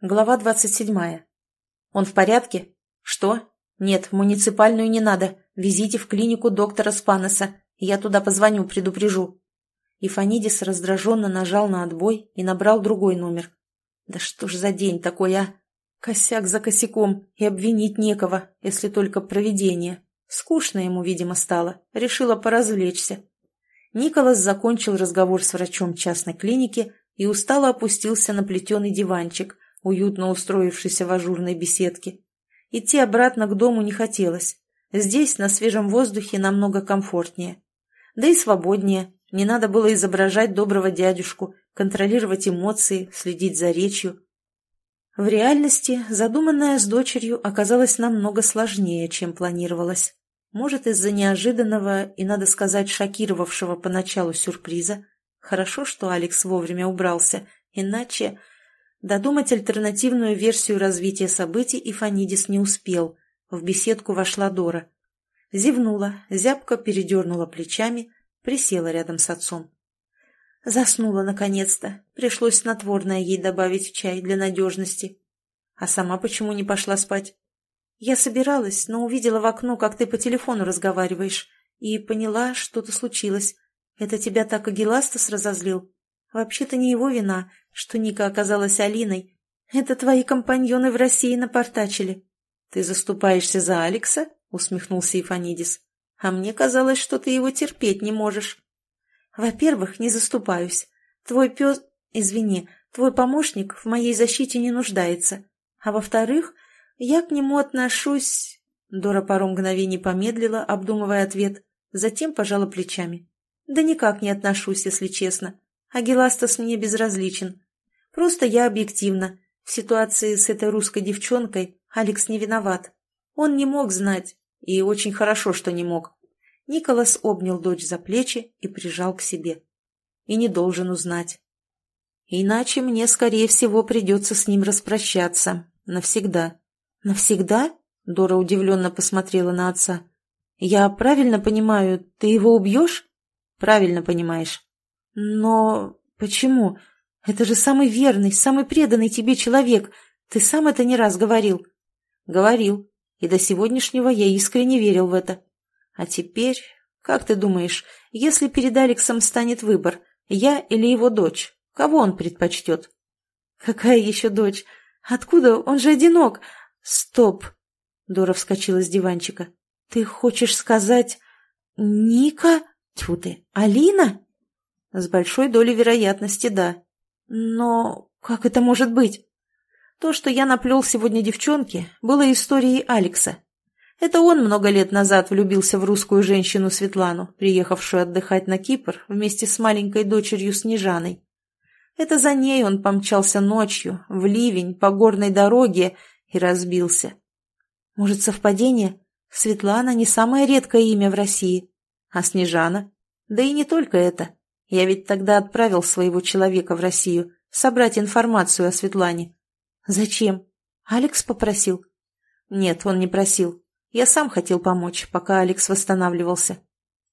Глава двадцать седьмая. «Он в порядке?» «Что?» «Нет, муниципальную не надо. Везите в клинику доктора Спаноса. Я туда позвоню, предупрежу». И Фанидис раздраженно нажал на отбой и набрал другой номер. «Да что ж за день такой, а? Косяк за косяком, и обвинить некого, если только провидение. Скучно ему, видимо, стало. Решила поразвлечься». Николас закончил разговор с врачом частной клиники и устало опустился на плетеный диванчик – уютно устроившийся в ажурной беседке. Идти обратно к дому не хотелось. Здесь, на свежем воздухе, намного комфортнее. Да и свободнее. Не надо было изображать доброго дядюшку, контролировать эмоции, следить за речью. В реальности задуманное с дочерью оказалось намного сложнее, чем планировалось. Может, из-за неожиданного и, надо сказать, шокировавшего поначалу сюрприза. Хорошо, что Алекс вовремя убрался, иначе Додумать альтернативную версию развития событий и Фанидис не успел. В беседку вошла Дора. Зевнула, зябко передернула плечами, присела рядом с отцом. Заснула наконец-то. Пришлось снотворное ей добавить в чай для надежности. А сама почему не пошла спать? Я собиралась, но увидела в окно, как ты по телефону разговариваешь, и поняла, что-то случилось. Это тебя так Агиластас разозлил? Вообще-то не его вина, что Ника оказалась Алиной. Это твои компаньоны в России напортачили. — Ты заступаешься за Алекса? — усмехнулся Ифанидис. — А мне казалось, что ты его терпеть не можешь. — Во-первых, не заступаюсь. Твой пес... Извини, твой помощник в моей защите не нуждается. А во-вторых, я к нему отношусь... Дора пару мгновений помедлила, обдумывая ответ, затем пожала плечами. Да никак не отношусь, если честно. Агиластас мне безразличен. Просто я объективна. В ситуации с этой русской девчонкой Алекс не виноват. Он не мог знать, и очень хорошо, что не мог. Николас обнял дочь за плечи и прижал к себе. И не должен узнать. Иначе мне, скорее всего, придется с ним распрощаться. Навсегда. Навсегда? Дора удивленно посмотрела на отца. Я правильно понимаю, ты его убьешь? Правильно понимаешь. Но почему? Это же самый верный, самый преданный тебе человек. Ты сам это не раз говорил. Говорил. И до сегодняшнего я искренне верил в это. А теперь, как ты думаешь, если перед Алексом станет выбор, я или его дочь, кого он предпочтет? Какая еще дочь? Откуда? Он же одинок. Стоп. Дора вскочила с диванчика. Ты хочешь сказать... Ника? Тьфу ты, Алина? С большой долей вероятности, да. Но как это может быть? То, что я наплел сегодня девчонке, было историей Алекса. Это он много лет назад влюбился в русскую женщину Светлану, приехавшую отдыхать на Кипр вместе с маленькой дочерью Снежаной. Это за ней он помчался ночью, в ливень, по горной дороге и разбился. Может, совпадение? Светлана не самое редкое имя в России. А Снежана? Да и не только это. Я ведь тогда отправил своего человека в Россию собрать информацию о Светлане. Зачем? Алекс попросил? Нет, он не просил. Я сам хотел помочь, пока Алекс восстанавливался.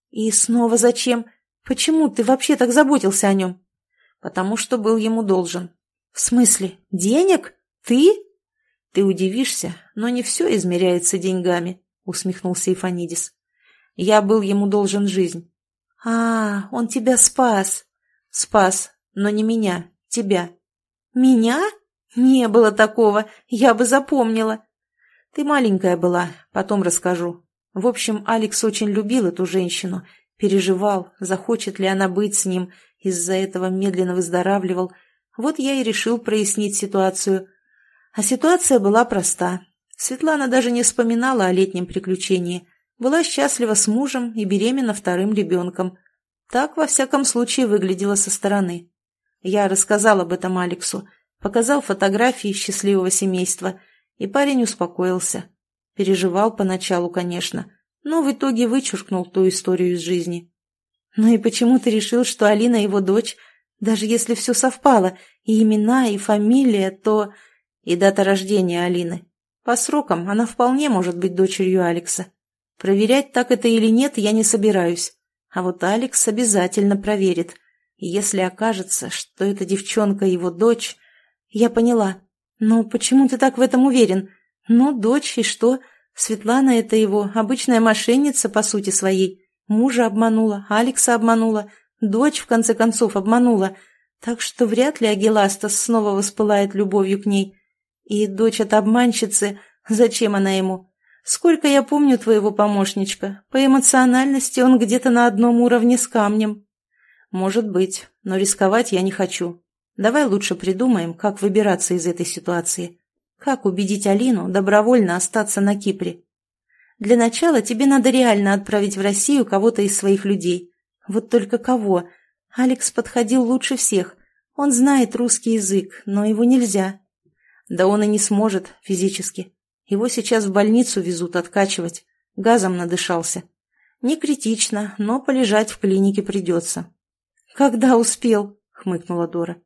И снова зачем? Почему ты вообще так заботился о нем? Потому что был ему должен. В смысле, денег? Ты? Ты удивишься, но не все измеряется деньгами, усмехнулся Ифанидис. Я был ему должен жизнь. «А, он тебя спас!» «Спас, но не меня, тебя». «Меня? Не было такого, я бы запомнила». «Ты маленькая была, потом расскажу. В общем, Алекс очень любил эту женщину, переживал, захочет ли она быть с ним, из-за этого медленно выздоравливал. Вот я и решил прояснить ситуацию. А ситуация была проста. Светлана даже не вспоминала о летнем приключении. Была счастлива с мужем и беременна вторым ребенком. Так, во всяком случае, выглядело со стороны. Я рассказал об этом Алексу, показал фотографии счастливого семейства, и парень успокоился. Переживал поначалу, конечно, но в итоге вычеркнул ту историю из жизни. «Ну и почему ты решил, что Алина его дочь? Даже если все совпало, и имена, и фамилия, то... И дата рождения Алины. По срокам она вполне может быть дочерью Алекса. Проверять, так это или нет, я не собираюсь. А вот Алекс обязательно проверит. И если окажется, что эта девчонка его дочь... Я поняла. «Но почему ты так в этом уверен? Ну, дочь, и что? Светлана — это его обычная мошенница по сути своей. Мужа обманула, Алекса обманула, дочь, в конце концов, обманула. Так что вряд ли Агиластас снова воспылает любовью к ней. И дочь от обманщицы, зачем она ему? Сколько я помню твоего помощничка, по эмоциональности он где-то на одном уровне с камнем. Может быть, но рисковать я не хочу. Давай лучше придумаем, как выбираться из этой ситуации. Как убедить Алину добровольно остаться на Кипре? Для начала тебе надо реально отправить в Россию кого-то из своих людей. Вот только кого? Алекс подходил лучше всех. Он знает русский язык, но его нельзя. Да он и не сможет физически. Его сейчас в больницу везут откачивать. Газом надышался. Не критично, но полежать в клинике придется. «Когда успел?» — хмыкнула Дора.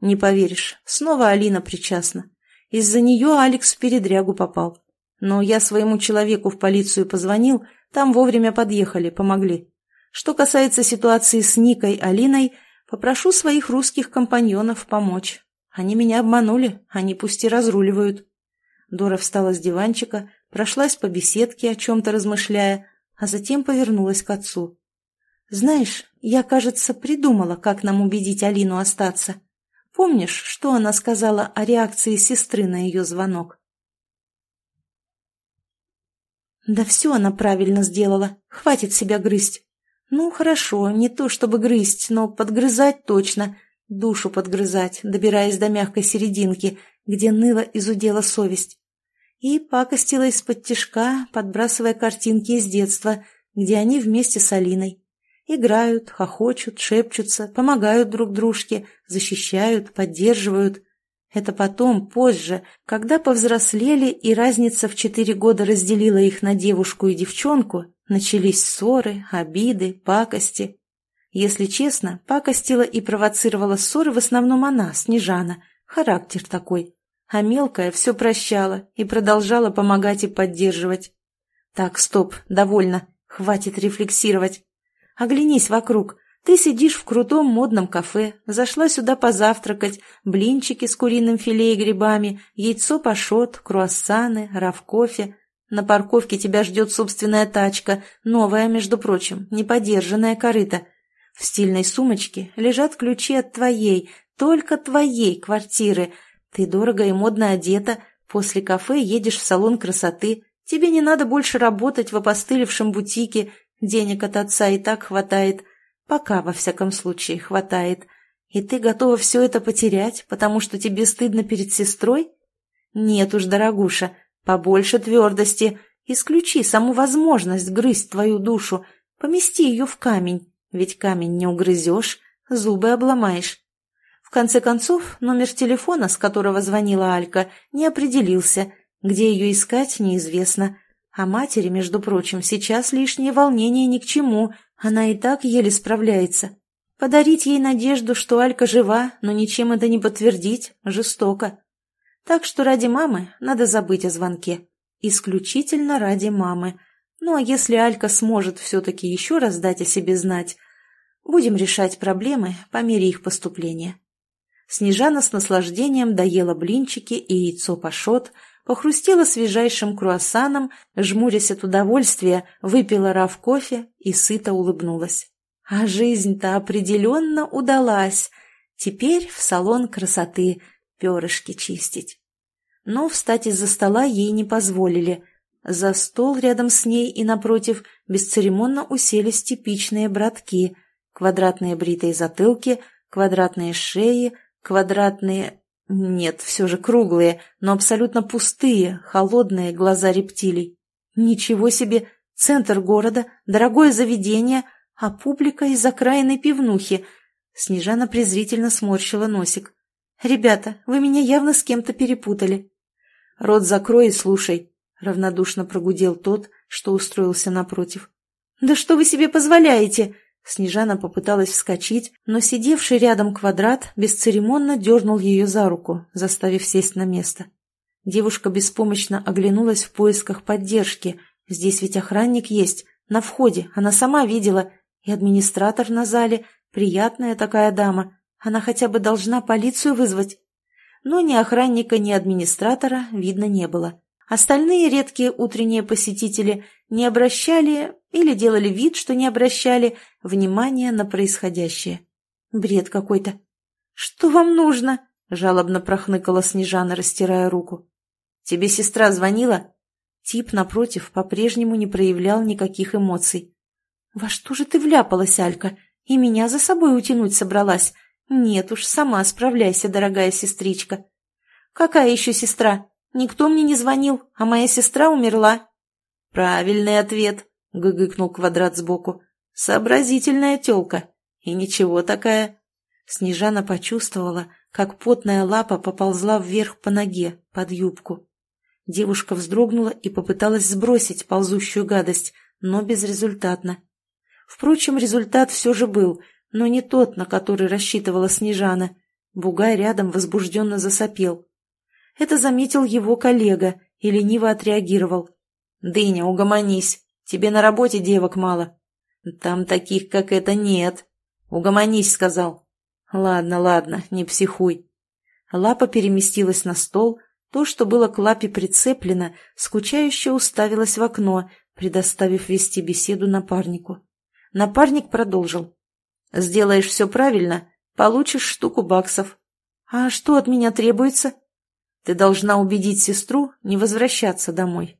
«Не поверишь, снова Алина причастна. Из-за нее Алекс в передрягу попал. Но я своему человеку в полицию позвонил, там вовремя подъехали, помогли. Что касается ситуации с Никой, Алиной, попрошу своих русских компаньонов помочь. Они меня обманули, они пусть и разруливают». Дора встала с диванчика, прошлась по беседке, о чем-то размышляя, а затем повернулась к отцу. «Знаешь, я, кажется, придумала, как нам убедить Алину остаться. Помнишь, что она сказала о реакции сестры на ее звонок? Да все она правильно сделала. Хватит себя грызть. Ну, хорошо, не то чтобы грызть, но подгрызать точно. Душу подгрызать, добираясь до мягкой серединки, где ныла изудела совесть. И пакостила из-под тишка, подбрасывая картинки из детства, где они вместе с Алиной. Играют, хохочут, шепчутся, помогают друг дружке, защищают, поддерживают. Это потом, позже, когда повзрослели и разница в четыре года разделила их на девушку и девчонку, начались ссоры, обиды, пакости. Если честно, пакостила и провоцировала ссоры в основном она, Снежана. Характер такой. А мелкая все прощала и продолжала помогать и поддерживать. Так, стоп, довольно, хватит рефлексировать. Оглянись вокруг. Ты сидишь в крутом модном кафе, зашла сюда позавтракать, блинчики с куриным филе и грибами, яйцо пашот, круассаны, раф-кофе. На парковке тебя ждет собственная тачка, новая, между прочим, неподержанная корыта. В стильной сумочке лежат ключи от твоей, только твоей квартиры. Ты дорого и модно одета, после кафе едешь в салон красоты, тебе не надо больше работать в опостылевшем бутике, Денег от отца и так хватает. Пока, во всяком случае, хватает. И ты готова все это потерять, потому что тебе стыдно перед сестрой? Нет уж, дорогуша, побольше твердости. Исключи саму возможность грызть твою душу. Помести ее в камень, ведь камень не угрызешь, зубы обломаешь. Конце концов, номер телефона, с которого звонила Алька, не определился. Где ее искать, неизвестно. А матери, между прочим, сейчас лишнее волнение ни к чему, она и так еле справляется. Подарить ей надежду, что Алька жива, но ничем это не подтвердить, жестоко. Так что ради мамы надо забыть о звонке. Исключительно ради мамы. Ну а если Алька сможет все-таки еще раз дать о себе знать, будем решать проблемы по мере их поступления. Снежана с наслаждением доела блинчики и яйцо пашот, похрустела свежайшим круассаном, жмурясь от удовольствия, выпила раф кофе и сыто улыбнулась. А жизнь-то определенно удалась. Теперь в салон красоты перышки чистить. Но встать из-за стола ей не позволили. За стол рядом с ней и напротив бесцеремонно уселись типичные братки. Квадратные бритые затылки, квадратные шеи, квадратные нет, все же круглые, но абсолютно пустые, холодные глаза рептилий. Ничего себе! Центр города, дорогое заведение, а публика из окраинной пивнухи. Снежана презрительно сморщила носик. «Ребята, вы меня явно с кем-то перепутали». «Рот закрой и слушай», — равнодушно прогудел тот, что устроился напротив. «Да что вы себе позволяете?» Снежана попыталась вскочить, но сидевший рядом квадрат бесцеремонно дернул ее за руку, заставив сесть на место. Девушка беспомощно оглянулась в поисках поддержки. Здесь ведь охранник есть, на входе, она сама видела. И администратор на зале, приятная такая дама. Она хотя бы должна полицию вызвать. но ни охранника, ни администратора видно не было. Остальные редкие утренние посетители не обращали или делали вид, что не обращали внимания на происходящее. Бред какой-то. «Что вам нужно?» — жалобно прохныкала Снежана, растирая руку. «Тебе сестра звонила?» Тип, напротив, по-прежнему не проявлял никаких эмоций. «Во что же ты вляпалась, Алька? И меня за собой утянуть собралась? Нет уж, сама справляйся, дорогая сестричка». «Какая еще сестра? Никто мне не звонил, а моя сестра умерла». «Правильный ответ», — гыгыкнул квадрат сбоку. «Сообразительная тёлка. И ничего такая». Снежана почувствовала, как потная лапа поползла вверх по ноге, под юбку. Девушка вздрогнула и попыталась сбросить ползущую гадость, но безрезультатно. Впрочем, результат все же был, но не тот, на который рассчитывала Снежана. Бугай рядом возбужденно засопел. Это заметил его коллега и лениво отреагировал. «Дыня, угомонись. Тебе на работе девок мало». «Там таких, как это, нет». «Угомонись», — сказал. «Ладно, ладно, не психуй». Лапа переместилась на стол, то, что было к лапе прицеплено, скучающе уставилась в окно, предоставив вести беседу напарнику. Напарник продолжил. «Сделаешь все правильно, получишь штуку баксов». «А что от меня требуется?» «Ты должна убедить сестру не возвращаться домой».